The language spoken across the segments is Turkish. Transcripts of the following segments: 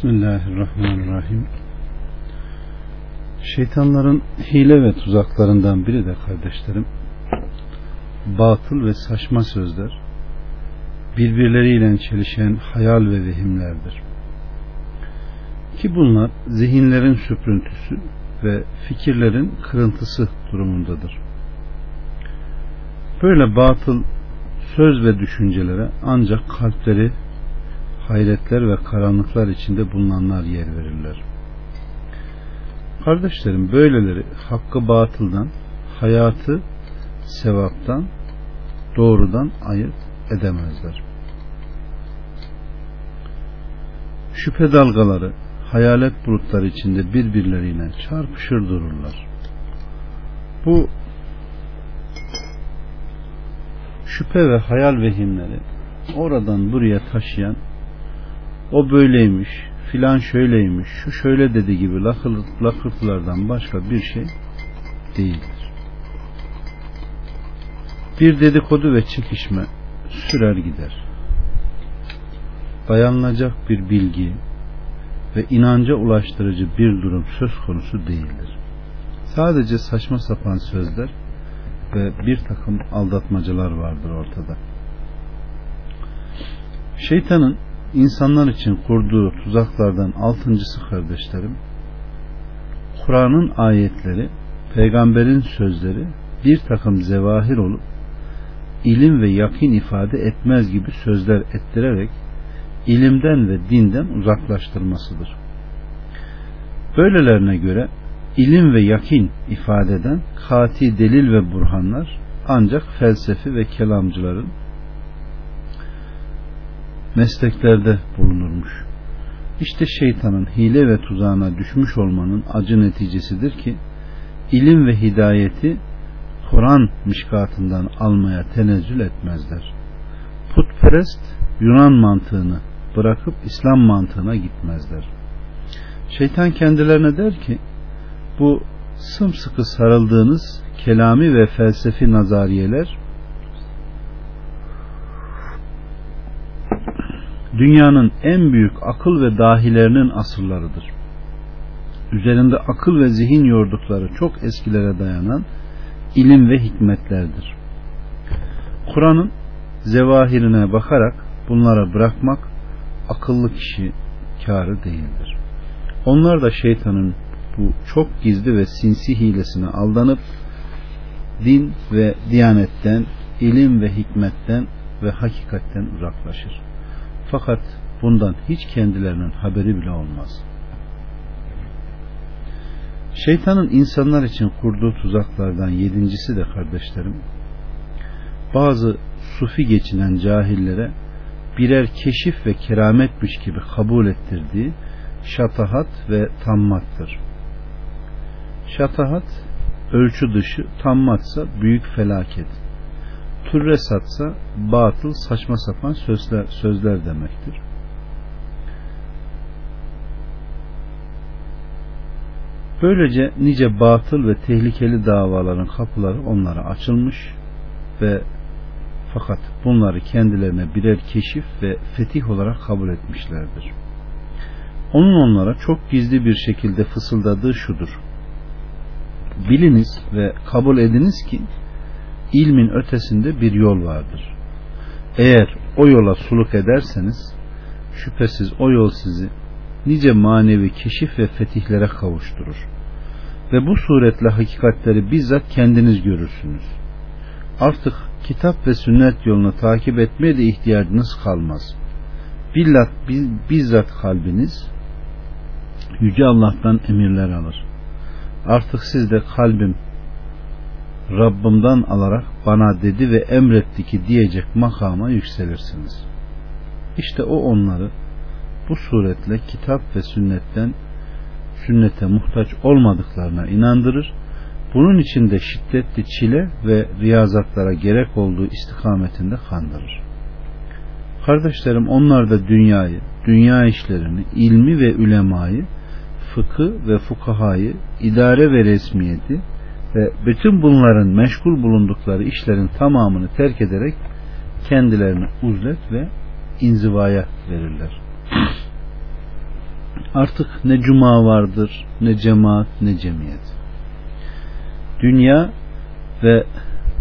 Bismillahirrahmanirrahim. Şeytanların hile ve tuzaklarından biri de kardeşlerim batıl ve saçma sözler birbirleriyle çelişen hayal ve vehimlerdir. Ki bunlar zihinlerin süprüntüsü ve fikirlerin kırıntısı durumundadır. Böyle batıl söz ve düşüncelere ancak kalpleri hayretler ve karanlıklar içinde bulunanlar yer verirler. Kardeşlerim böyleleri hakkı batıldan, hayatı sevaptan, doğrudan ayırt edemezler. Şüphe dalgaları, hayalet bulutları içinde birbirleriyle çarpışır dururlar. Bu şüphe ve hayal vehimleri oradan buraya taşıyan o böyleymiş, filan şöyleymiş, şu şöyle dedi gibi lakırtılardan başka bir şey değildir. Bir dedikodu ve çekişme sürer gider. Dayanılacak bir bilgi ve inanca ulaştırıcı bir durum söz konusu değildir. Sadece saçma sapan sözler ve bir takım aldatmacalar vardır ortada. Şeytanın insanlar için kurduğu tuzaklardan altıncısı kardeşlerim Kur'an'ın ayetleri peygamberin sözleri bir takım zevahir olup ilim ve yakin ifade etmez gibi sözler ettirerek ilimden ve dinden uzaklaştırmasıdır. Böylelerine göre ilim ve yakin ifade eden kati delil ve burhanlar ancak felsefi ve kelamcıların mesleklerde bulunurmuş. İşte şeytanın hile ve tuzağına düşmüş olmanın acı neticesidir ki ilim ve hidayeti Kur'an mişkatından almaya tenezzül etmezler. Putperest Yunan mantığını bırakıp İslam mantığına gitmezler. Şeytan kendilerine der ki bu sımsıkı sarıldığınız kelami ve felsefi nazariyeler dünyanın en büyük akıl ve dahilerinin asırlarıdır. Üzerinde akıl ve zihin yordukları çok eskilere dayanan ilim ve hikmetlerdir. Kur'an'ın zevahirine bakarak bunlara bırakmak akıllı kişi karı değildir. Onlar da şeytanın bu çok gizli ve sinsi hilesine aldanıp din ve diyanetten, ilim ve hikmetten ve hakikatten uzaklaşır. Fakat bundan hiç kendilerinin haberi bile olmaz. Şeytanın insanlar için kurduğu tuzaklardan yedincisi de kardeşlerim, bazı sufi geçinen cahillere birer keşif ve kerametmiş gibi kabul ettirdiği şatahat ve tammattır. Şatahat ölçü dışı, tammatsa büyük felaket türre satsa batıl saçma sapan sözler, sözler demektir. Böylece nice batıl ve tehlikeli davaların kapıları onlara açılmış ve fakat bunları kendilerine birer keşif ve fetih olarak kabul etmişlerdir. Onun onlara çok gizli bir şekilde fısıldadığı şudur. Biliniz ve kabul ediniz ki ilmin ötesinde bir yol vardır. Eğer o yola suluk ederseniz şüphesiz o yol sizi nice manevi keşif ve fetihlere kavuşturur. Ve bu suretle hakikatleri bizzat kendiniz görürsünüz. Artık kitap ve sünnet yolunu takip etmeye de ihtiyacınız kalmaz. Billat, bizzat kalbiniz Yüce Allah'tan emirler alır. Artık siz de kalbim Rabbimden alarak bana dedi ve emretti ki diyecek makama yükselirsiniz. İşte o onları bu suretle kitap ve sünnetten sünnete muhtaç olmadıklarına inandırır. Bunun için de şiddetli çile ve riyazatlara gerek olduğu istikametinde kandırır. Kardeşlerim onlar da dünyayı, dünya işlerini, ilmi ve ülemayı, fıkı ve fukahayı, idare ve resmiyeti, ve bütün bunların meşgul bulundukları işlerin tamamını terk ederek kendilerini uzlet ve inzivaya verirler. Artık ne cuma vardır, ne cemaat, ne cemiyet. Dünya ve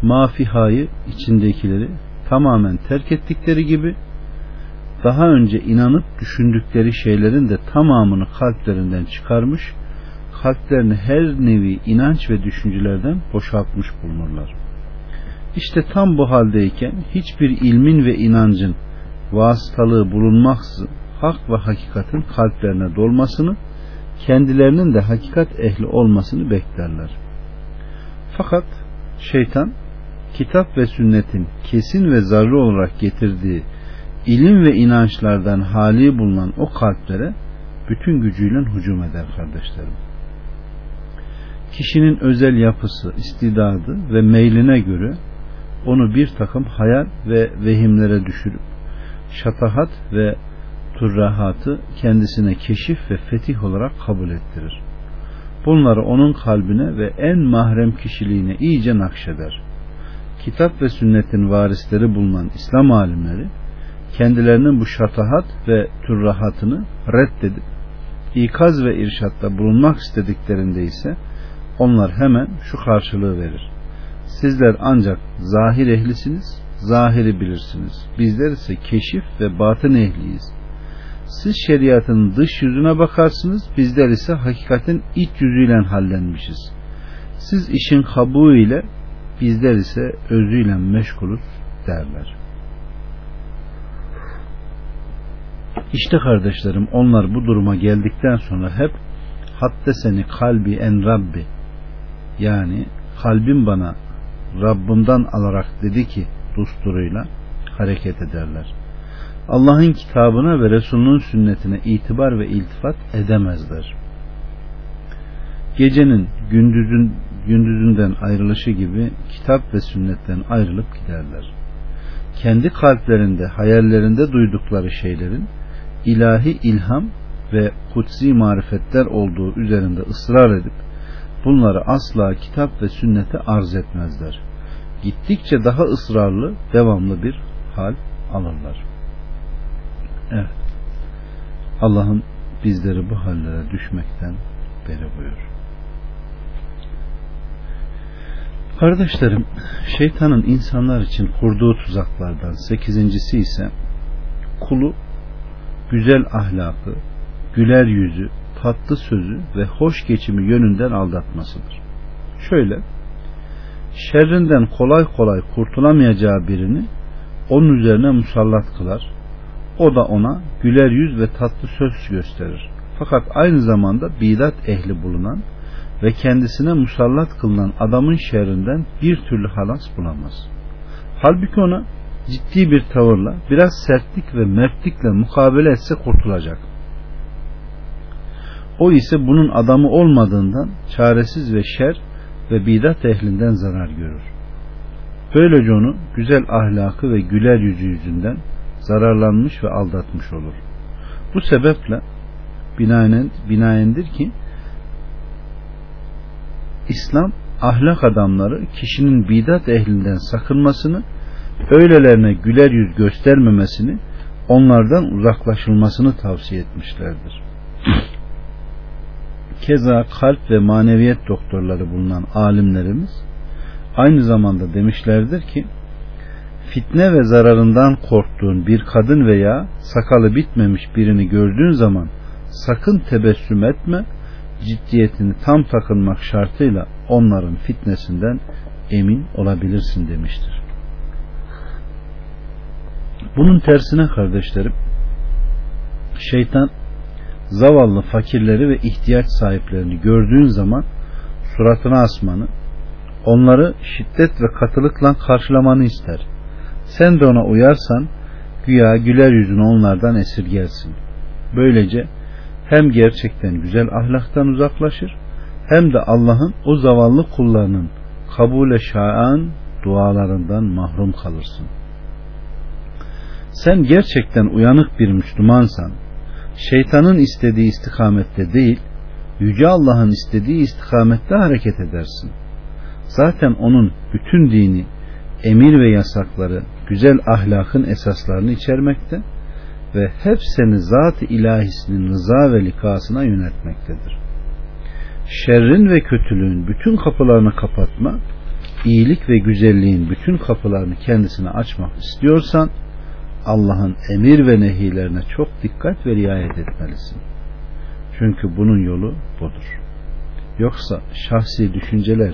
mafihayı içindekileri tamamen terk ettikleri gibi daha önce inanıp düşündükleri şeylerin de tamamını kalplerinden çıkarmış, kalplerini her nevi inanç ve düşüncelerden boşaltmış bulunurlar. İşte tam bu haldeyken hiçbir ilmin ve inancın vasıtalığı bulunmaksızın hak ve hakikatin kalplerine dolmasını, kendilerinin de hakikat ehli olmasını beklerler. Fakat şeytan kitap ve sünnetin kesin ve zarri olarak getirdiği ilim ve inançlardan hali bulunan o kalplere bütün gücüyle hücum eder kardeşlerim. Kişinin özel yapısı, istidadı ve meyline göre onu bir takım hayal ve vehimlere düşürüp şatahat ve turrahatı kendisine keşif ve fetih olarak kabul ettirir. Bunları onun kalbine ve en mahrem kişiliğine iyice nakşeder. Kitap ve sünnetin varisleri bulunan İslam alimleri kendilerinin bu şatahat ve turrahatını reddedip ikaz ve irşatta bulunmak istediklerinde ise onlar hemen şu karşılığı verir. Sizler ancak zahir ehlisiniz, zahiri bilirsiniz. Bizler ise keşif ve batın ehliyiz. Siz şeriatın dış yüzüne bakarsınız, bizler ise hakikatin iç yüzüyle hallenmişiz. Siz işin kabuğu ile, bizler ise özüyle meşgulüz derler. İşte kardeşlerim onlar bu duruma geldikten sonra hep hatta seni kalbi en Rabbi yani kalbim bana Rabbimden alarak dedi ki dusturuyla hareket ederler. Allah'ın kitabına ve Resulünün sünnetine itibar ve iltifat edemezler. Gecenin gündüzün gündüzünden ayrılışı gibi kitap ve sünnetten ayrılıp giderler. Kendi kalplerinde, hayallerinde duydukları şeylerin ilahi ilham ve kutsi marifetler olduğu üzerinde ısrar edip bunları asla kitap ve sünnete arz etmezler. Gittikçe daha ısrarlı, devamlı bir hal alırlar. Evet. Allah'ım bizleri bu hallere düşmekten beri buyur. Kardeşlerim, şeytanın insanlar için kurduğu tuzaklardan sekizincisi ise kulu güzel ahlakı, güler yüzü, tatlı sözü ve hoş geçimi yönünden aldatmasıdır. Şöyle, şerrinden kolay kolay kurtulamayacağı birini onun üzerine musallat kılar. O da ona güler yüz ve tatlı söz gösterir. Fakat aynı zamanda bidat ehli bulunan ve kendisine musallat kılınan adamın şerrinden bir türlü halas bulamaz. Halbuki ona ciddi bir tavırla biraz sertlik ve mertlikle mukabele etse kurtulacak. O ise bunun adamı olmadığından çaresiz ve şer ve bidat ehlinden zarar görür. Böylece onu güzel ahlakı ve güler yüzü yüzünden zararlanmış ve aldatmış olur. Bu sebeple binaen, binaendir ki İslam ahlak adamları kişinin bidat ehlinden sakınmasını, öylelerine güler yüz göstermemesini, onlardan uzaklaşılmasını tavsiye etmişlerdir. Keza kalp ve maneviyet doktorları bulunan alimlerimiz aynı zamanda demişlerdir ki fitne ve zararından korktuğun bir kadın veya sakalı bitmemiş birini gördüğün zaman sakın tebessüm etme ciddiyetini tam takınmak şartıyla onların fitnesinden emin olabilirsin demiştir. Bunun tersine kardeşlerim şeytan zavallı fakirleri ve ihtiyaç sahiplerini gördüğün zaman suratına asmanı, onları şiddet ve katılıkla karşılamanı ister. Sen de ona uyarsan güya güler yüzünü onlardan esirgersin. Böylece hem gerçekten güzel ahlaktan uzaklaşır hem de Allah'ın o zavallı kullarının kabule şaan dualarından mahrum kalırsın. Sen gerçekten uyanık bir Müslümansan, şeytanın istediği istikamette değil, Yüce Allah'ın istediği istikamette hareket edersin. Zaten onun bütün dini, emir ve yasakları, güzel ahlakın esaslarını içermekte ve hep seni zat-ı ilahisinin rıza ve likasına yönetmektedir. Şerrin ve kötülüğün bütün kapılarını kapatma, iyilik ve güzelliğin bütün kapılarını kendisine açmak istiyorsan, Allah'ın emir ve nehilerine çok dikkat ve riayet etmelisin. Çünkü bunun yolu budur. Yoksa şahsi düşünceler,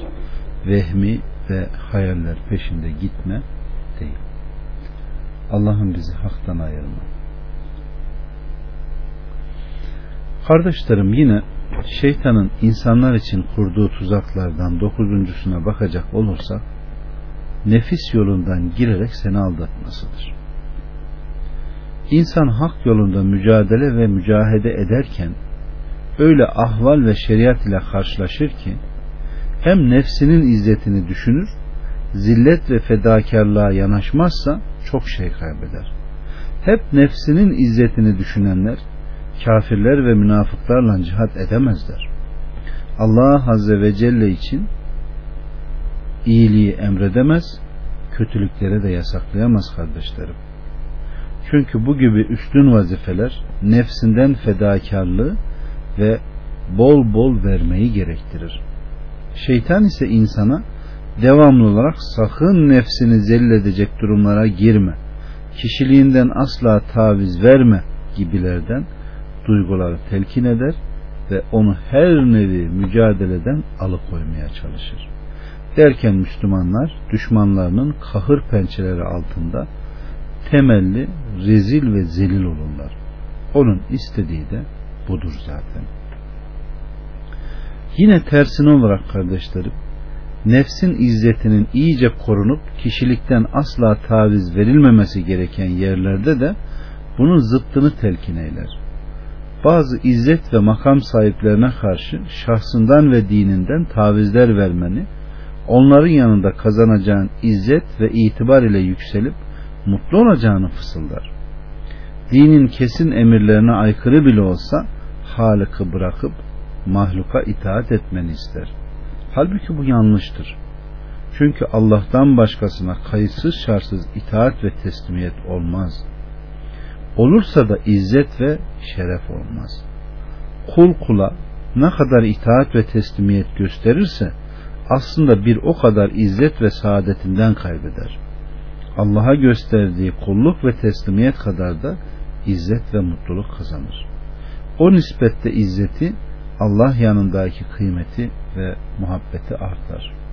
vehmi ve hayaller peşinde gitme değil. Allah'ın bizi haktan ayırma. Kardeşlerim yine şeytanın insanlar için kurduğu tuzaklardan dokuzuncusuna bakacak olursak nefis yolundan girerek seni aldatmasıdır. İnsan hak yolunda mücadele ve mücahede ederken öyle ahval ve şeriat ile karşılaşır ki hem nefsinin izzetini düşünür zillet ve fedakarlığa yanaşmazsa çok şey kaybeder. Hep nefsinin izzetini düşünenler kafirler ve münafıklarla cihat edemezler. Allah Azze ve Celle için iyiliği emredemez, kötülüklere de yasaklayamaz kardeşlerim. Çünkü bu gibi üstün vazifeler nefsinden fedakarlığı ve bol bol vermeyi gerektirir. Şeytan ise insana devamlı olarak sakın nefsini zelledecek durumlara girme, kişiliğinden asla taviz verme gibilerden duyguları telkin eder ve onu her nevi mücadeleden alıkoymaya çalışır. Derken Müslümanlar düşmanlarının kahır pençeleri altında temelli rezil ve zelil olurlar. Onun istediği de budur zaten. Yine tersine olarak kardeşlerim, nefsin izzetinin iyice korunup kişilikten asla taviz verilmemesi gereken yerlerde de bunun zıttını telkin eyler. Bazı izzet ve makam sahiplerine karşı şahsından ve dininden tavizler vermeni, onların yanında kazanacağın izzet ve itibar ile yükselip mutlu olacağını fısıldar. Dinin kesin emirlerine aykırı bile olsa Halık'ı bırakıp mahluka itaat etmeni ister. Halbuki bu yanlıştır. Çünkü Allah'tan başkasına kayıtsız şartsız itaat ve teslimiyet olmaz. Olursa da izzet ve şeref olmaz. Kul kula ne kadar itaat ve teslimiyet gösterirse aslında bir o kadar izzet ve saadetinden kaybeder. Allah'a gösterdiği kulluk ve teslimiyet kadar da izzet ve mutluluk kazanır. O nispette izzeti Allah yanındaki kıymeti ve muhabbeti artar.